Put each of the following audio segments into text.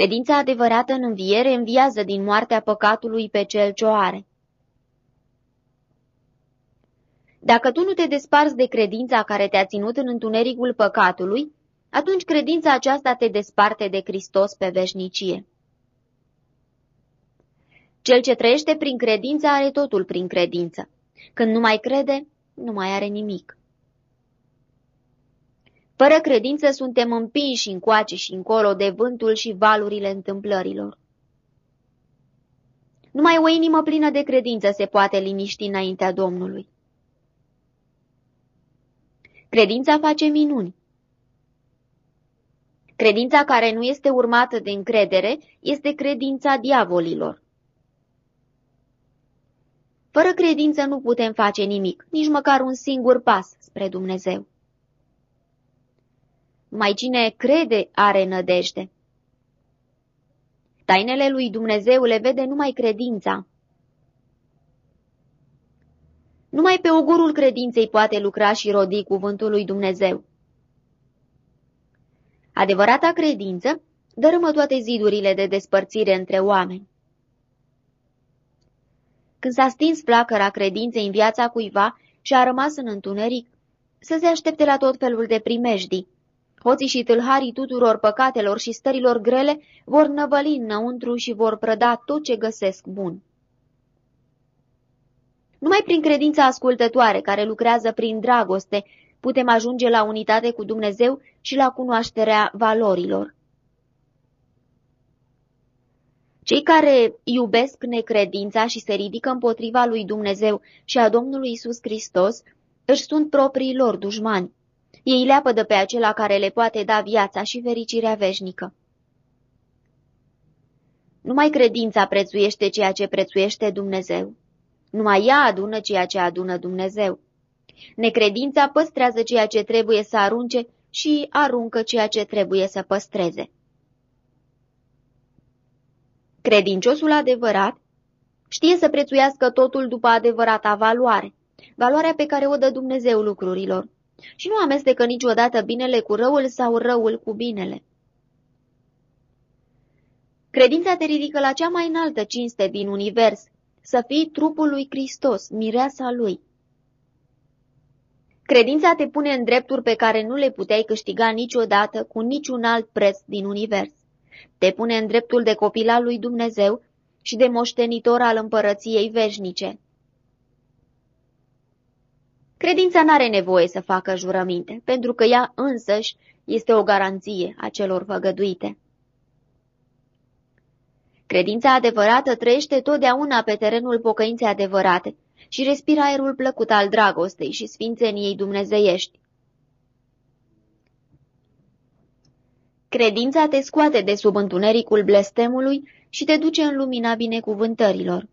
Credința adevărată în înviere înviază din moartea păcatului pe cel ce o are. Dacă tu nu te desparți de credința care te-a ținut în întunericul păcatului, atunci credința aceasta te desparte de Hristos pe veșnicie. Cel ce trăiește prin credință are totul prin credință. Când nu mai crede, nu mai are nimic. Fără credință suntem împinși încoace și încolo de vântul și valurile întâmplărilor. Numai o inimă plină de credință se poate liniști înaintea Domnului. Credința face minuni. Credința care nu este urmată de încredere este credința diavolilor. Fără credință nu putem face nimic, nici măcar un singur pas spre Dumnezeu. Mai cine crede are nădejde. Tainele lui Dumnezeu le vede numai credința. Numai pe ogorul credinței poate lucra și rodi cuvântul lui Dumnezeu. Adevărata credință dărâmă toate zidurile de despărțire între oameni. Când s-a stins flacăra credinței în viața cuiva și a rămas în întuneric, să se aștepte la tot felul de primejdii. Hoții și tâlharii tuturor păcatelor și stărilor grele vor năvăli înăuntru și vor prăda tot ce găsesc bun. Numai prin credința ascultătoare, care lucrează prin dragoste, putem ajunge la unitate cu Dumnezeu și la cunoașterea valorilor. Cei care iubesc necredința și se ridică împotriva lui Dumnezeu și a Domnului Isus Hristos își sunt proprii lor dușmani. Ei leapădă pe acela care le poate da viața și fericirea veșnică. Numai credința prețuiește ceea ce prețuiește Dumnezeu. Numai ea adună ceea ce adună Dumnezeu. Necredința păstrează ceea ce trebuie să arunce și aruncă ceea ce trebuie să păstreze. Credinciosul adevărat știe să prețuiască totul după adevărata valoare, valoarea pe care o dă Dumnezeu lucrurilor, și nu amestecă niciodată binele cu răul sau răul cu binele. Credința te ridică la cea mai înaltă cinste din univers, să fii trupul lui Hristos, mireasa lui. Credința te pune în drepturi pe care nu le puteai câștiga niciodată cu niciun alt preț din univers. Te pune în dreptul de copil al lui Dumnezeu și de moștenitor al împărăției veșnice. Credința n-are nevoie să facă jurăminte, pentru că ea însăși este o garanție a celor făgăduite. Credința adevărată trăiește totdeauna pe terenul pocăinței adevărate și respiră aerul plăcut al dragostei și sfințeniei dumnezeiești. Credința te scoate de sub întunericul blestemului și te duce în lumina binecuvântărilor.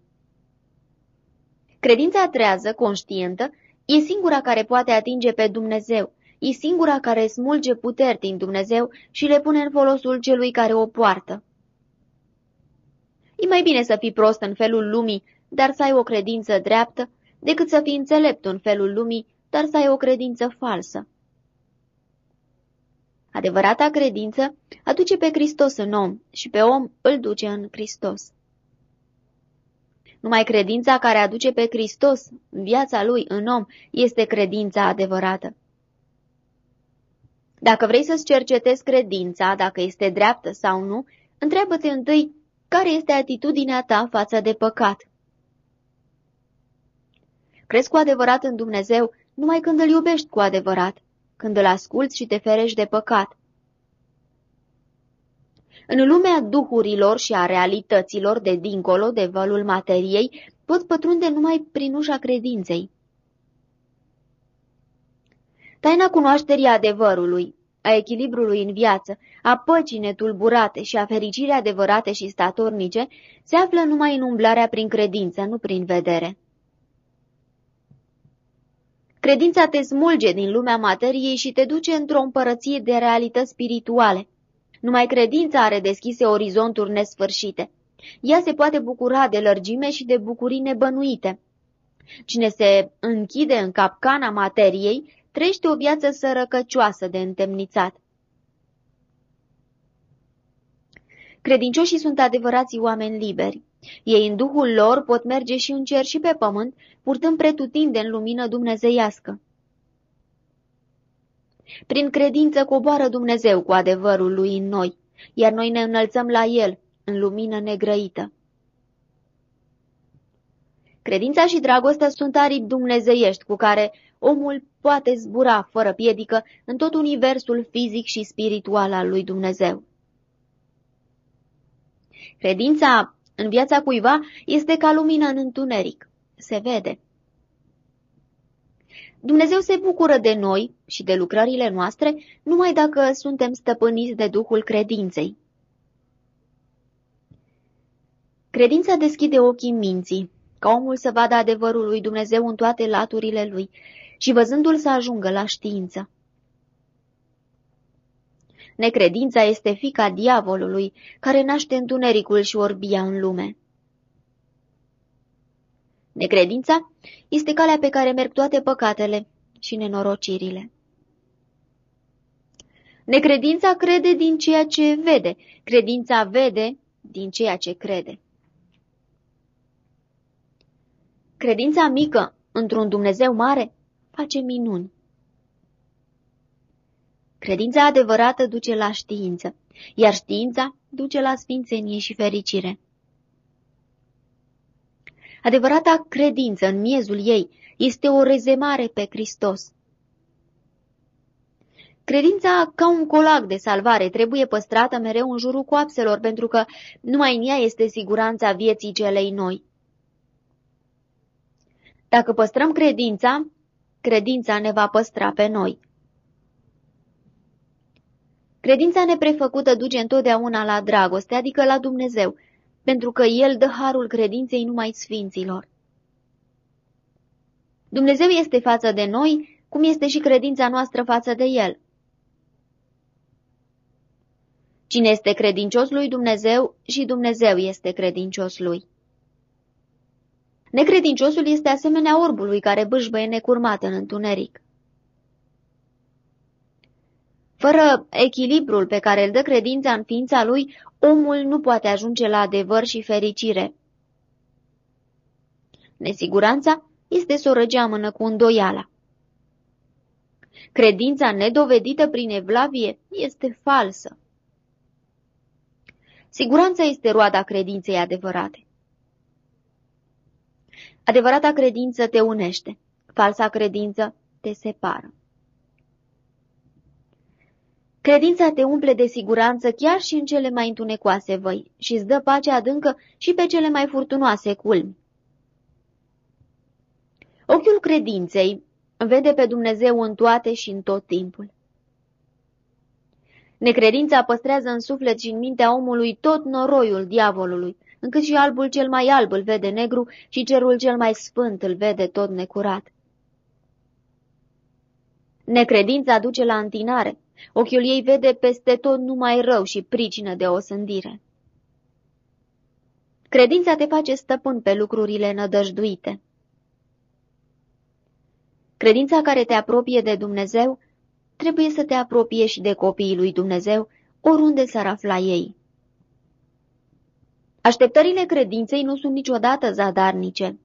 Credința trează, conștientă, e singura care poate atinge pe Dumnezeu, e singura care smulge puteri din Dumnezeu și le pune în folosul celui care o poartă. E mai bine să fii prost în felul lumii, dar să ai o credință dreaptă, decât să fii înțelept în felul lumii, dar să ai o credință falsă. Adevărata credință aduce pe Hristos în om și pe om îl duce în Hristos. Numai credința care aduce pe Hristos în viața lui în om este credința adevărată. Dacă vrei să-ți cercetezi credința, dacă este dreaptă sau nu, întreabă-te întâi care este atitudinea ta față de păcat. Crezi cu adevărat în Dumnezeu numai când îl iubești cu adevărat, când îl asculți și te ferești de păcat. În lumea duhurilor și a realităților de dincolo de vălul materiei, pot pătrunde numai prin ușa credinței. Taina cunoașterii adevărului, a echilibrului în viață, a păcii netulburate și a fericirii adevărate și statornice, se află numai în umblarea prin credință, nu prin vedere. Credința te smulge din lumea materiei și te duce într-o împărăție de realități spirituale. Numai credința are deschise orizonturi nesfârșite. Ea se poate bucura de lărgime și de bucurii nebănuite. Cine se închide în capcana materiei, trăiește o viață sărăcăcioasă de întemnițat. Credincioșii sunt adevărații oameni liberi. Ei în duhul lor pot merge și în cer și pe pământ, purtând pretutinde în lumină dumnezeiască. Prin credință coboară Dumnezeu cu adevărul lui în noi, iar noi ne înălțăm la El, în lumină negrăită. Credința și dragostea sunt aripi dumnezeiești cu care omul poate zbura fără piedică în tot universul fizic și spiritual al lui Dumnezeu. Credința în viața cuiva este ca lumină în întuneric. Se vede. Dumnezeu se bucură de noi și de lucrările noastre numai dacă suntem stăpâniți de Duhul credinței. Credința deschide ochii minții, ca omul să vadă adevărul lui Dumnezeu în toate laturile lui și văzându-l să ajungă la știință. Necredința este fica diavolului, care naște întunericul și orbia în lume. Necredința este calea pe care merg toate păcatele și nenorocirile. Necredința crede din ceea ce vede, credința vede din ceea ce crede. Credința mică într-un Dumnezeu mare face minuni. Credința adevărată duce la știință, iar știința duce la sfințenie și fericire. Adevărata credință în miezul ei este o rezemare pe Hristos. Credința, ca un colag de salvare, trebuie păstrată mereu în jurul coapselor, pentru că numai în ea este siguranța vieții celei noi. Dacă păstrăm credința, credința ne va păstra pe noi. Credința neprefăcută duce întotdeauna la dragoste, adică la Dumnezeu, pentru că El dă harul credinței numai sfinților. Dumnezeu este față de noi, cum este și credința noastră față de El. Cine este credincios lui Dumnezeu și Dumnezeu este credincios lui. Necredinciosul este asemenea orbului care bâșbăie necurmat în întuneric. Fără echilibrul pe care îl dă credința în ființa lui, omul nu poate ajunge la adevăr și fericire. Nesiguranța este să o răgeamănă cu îndoiala. Credința nedovedită prin evlavie este falsă. Siguranța este roada credinței adevărate. Adevărata credință te unește, falsa credință te separă. Credința te umple de siguranță chiar și în cele mai întunecoase văi și îți dă pace adâncă și pe cele mai furtunoase culmi. Ochiul credinței vede pe Dumnezeu în toate și în tot timpul. Necredința păstrează în suflet și în mintea omului tot noroiul diavolului, încât și albul cel mai alb îl vede negru și cerul cel mai sfânt îl vede tot necurat. Necredința duce la întinare. Ochiul ei vede peste tot numai rău și pricină de osândire. Credința te face stăpân pe lucrurile nădăjduite. Credința care te apropie de Dumnezeu trebuie să te apropie și de copiii lui Dumnezeu, oriunde s-ar afla ei. Așteptările credinței nu sunt niciodată zadarnice.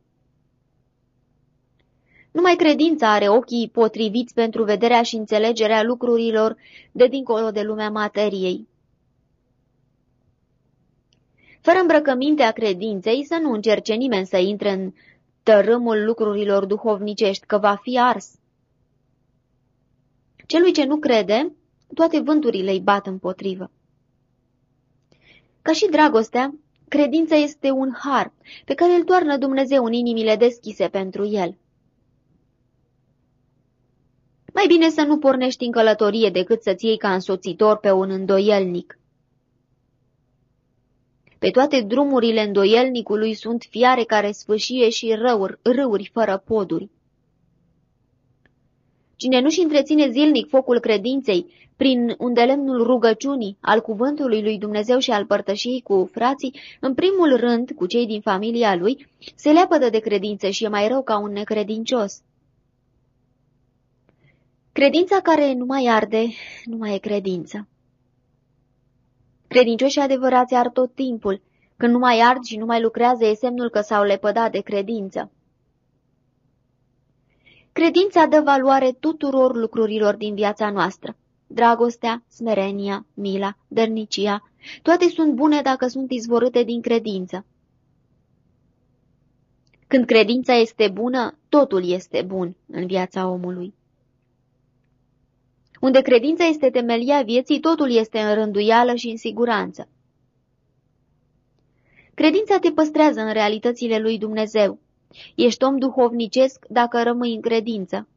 Numai credința are ochii potriviți pentru vederea și înțelegerea lucrurilor de dincolo de lumea materiei. Fără îmbrăcămintea credinței să nu încerce nimeni să intre în tărâmul lucrurilor duhovnicești, că va fi ars. Celui ce nu crede, toate vânturile îi bat împotrivă. Ca și dragostea, credința este un har pe care îl toarnă Dumnezeu în inimile deschise pentru el. Mai bine să nu pornești în călătorie decât să-ți iei ca însoțitor pe un îndoielnic. Pe toate drumurile îndoielnicului sunt fiare care sfâșie și răuri, râuri fără poduri. Cine nu-și întreține zilnic focul credinței prin undelemnul rugăciunii, al cuvântului lui Dumnezeu și al părtășiei cu frații, în primul rând cu cei din familia lui, se leapădă de credință și e mai rău ca un necredincios. Credința care nu mai arde, nu mai e credință. Credincioși adevărați ard tot timpul. Când nu mai ard și nu mai lucrează, e semnul că s-au lepădat de credință. Credința dă valoare tuturor lucrurilor din viața noastră. Dragostea, smerenia, mila, dărnicia, toate sunt bune dacă sunt izvorâte din credință. Când credința este bună, totul este bun în viața omului. Unde credința este temelia vieții, totul este în rânduială și în siguranță. Credința te păstrează în realitățile lui Dumnezeu. Ești om duhovnicesc dacă rămâi în credință.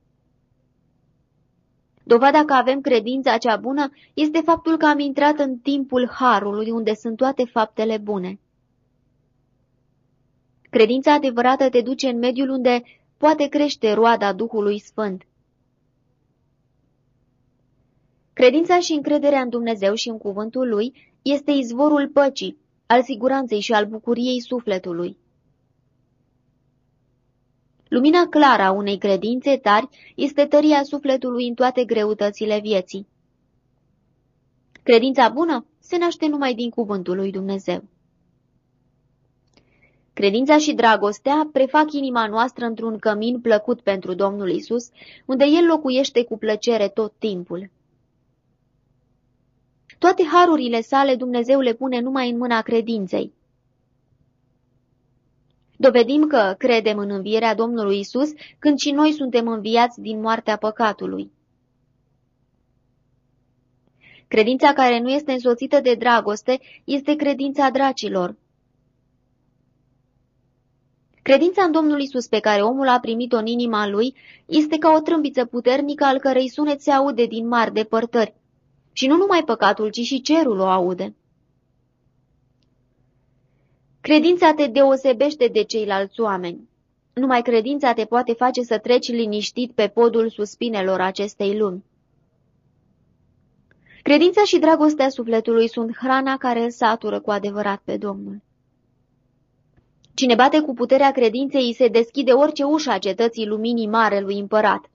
Dovada că avem credința cea bună este faptul că am intrat în timpul Harului, unde sunt toate faptele bune. Credința adevărată te duce în mediul unde poate crește roada Duhului Sfânt. Credința și încrederea în Dumnezeu și în cuvântul Lui este izvorul păcii, al siguranței și al bucuriei sufletului. Lumina clară a unei credințe tari este tăria sufletului în toate greutățile vieții. Credința bună se naște numai din cuvântul lui Dumnezeu. Credința și dragostea prefac inima noastră într-un cămin plăcut pentru Domnul Isus, unde El locuiește cu plăcere tot timpul. Toate harurile sale Dumnezeu le pune numai în mâna credinței. Dovedim că credem în învierea Domnului Isus când și noi suntem înviați din moartea păcatului. Credința care nu este însoțită de dragoste este credința dracilor. Credința în Domnul Isus pe care omul a primit-o în inima lui este ca o trâmbiță puternică al cărei sunet se aude din mari depărtări. Și nu numai păcatul, ci și cerul o aude. Credința te deosebește de ceilalți oameni. Numai credința te poate face să treci liniștit pe podul suspinelor acestei lumi. Credința și dragostea sufletului sunt hrana care îl satură cu adevărat pe Domnul. Cine bate cu puterea credinței, se deschide orice ușă a cetății luminii marelui împărat.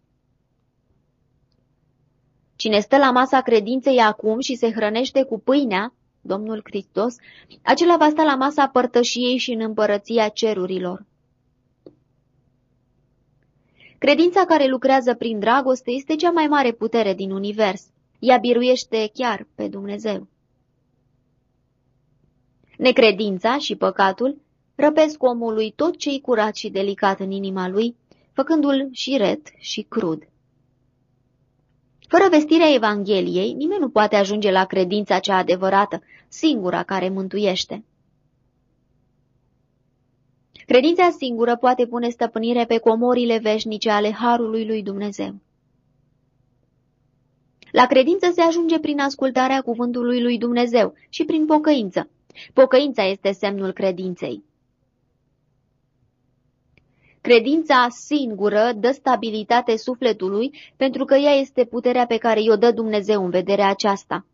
Cine stă la masa credinței acum și se hrănește cu pâinea, Domnul Hristos, acela va sta la masa părtășiei și în împărăția cerurilor. Credința care lucrează prin dragoste este cea mai mare putere din univers. Ea biruiește chiar pe Dumnezeu. Necredința și păcatul răpesc omului tot ce-i curat și delicat în inima lui, făcându-l și ret și crud. Fără vestirea Evangheliei, nimeni nu poate ajunge la credința cea adevărată, singura care mântuiește. Credința singură poate pune stăpânire pe comorile veșnice ale Harului lui Dumnezeu. La credință se ajunge prin ascultarea cuvântului lui Dumnezeu și prin pocăință. Pocăința este semnul credinței. Credința singură dă stabilitate sufletului, pentru că ea este puterea pe care i-o dă Dumnezeu în vederea aceasta.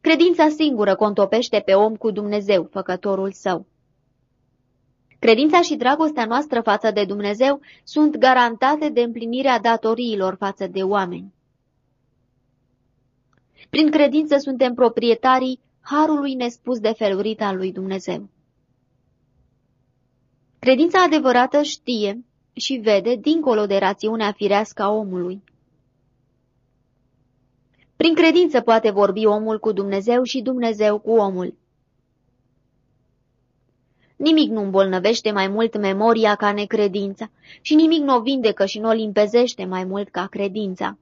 Credința singură contopește pe om cu Dumnezeu, făcătorul său. Credința și dragostea noastră față de Dumnezeu sunt garantate de împlinirea datoriilor față de oameni. Prin credință suntem proprietarii harului nespus de felurit al lui Dumnezeu. Credința adevărată știe și vede dincolo de rațiunea firească a omului. Prin credință poate vorbi omul cu Dumnezeu și Dumnezeu cu omul. Nimic nu îmbolnăvește mai mult memoria ca necredința și nimic nu o vindecă și nu o limpezește mai mult ca credința.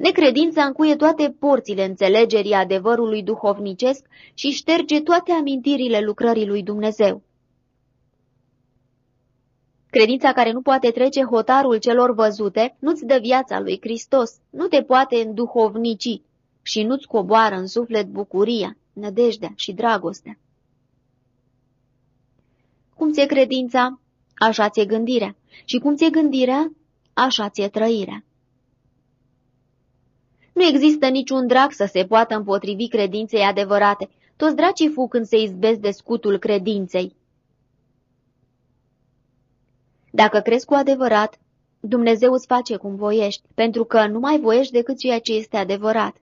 Necredința încuie toate porțile înțelegerii adevărului duhovnicesc și șterge toate amintirile lucrării lui Dumnezeu. Credința care nu poate trece hotarul celor văzute nu-ți dă viața lui Hristos, nu te poate înduhovnici și nu-ți coboară în suflet bucuria, nădejdea și dragostea. Cum ți-e credința, așa ți-e gândirea, și cum ți-e gândirea, așa ți-e trăirea. Nu există niciun drag să se poată împotrivi credinței adevărate. Toți dracii fu când se izbesc de scutul credinței. Dacă crezi cu adevărat, Dumnezeu îți face cum voiești, pentru că nu mai voiești decât ceea ce este adevărat.